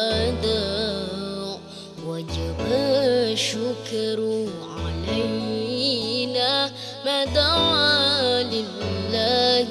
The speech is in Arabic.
هذا وجب الشكر علينا ما دعا لله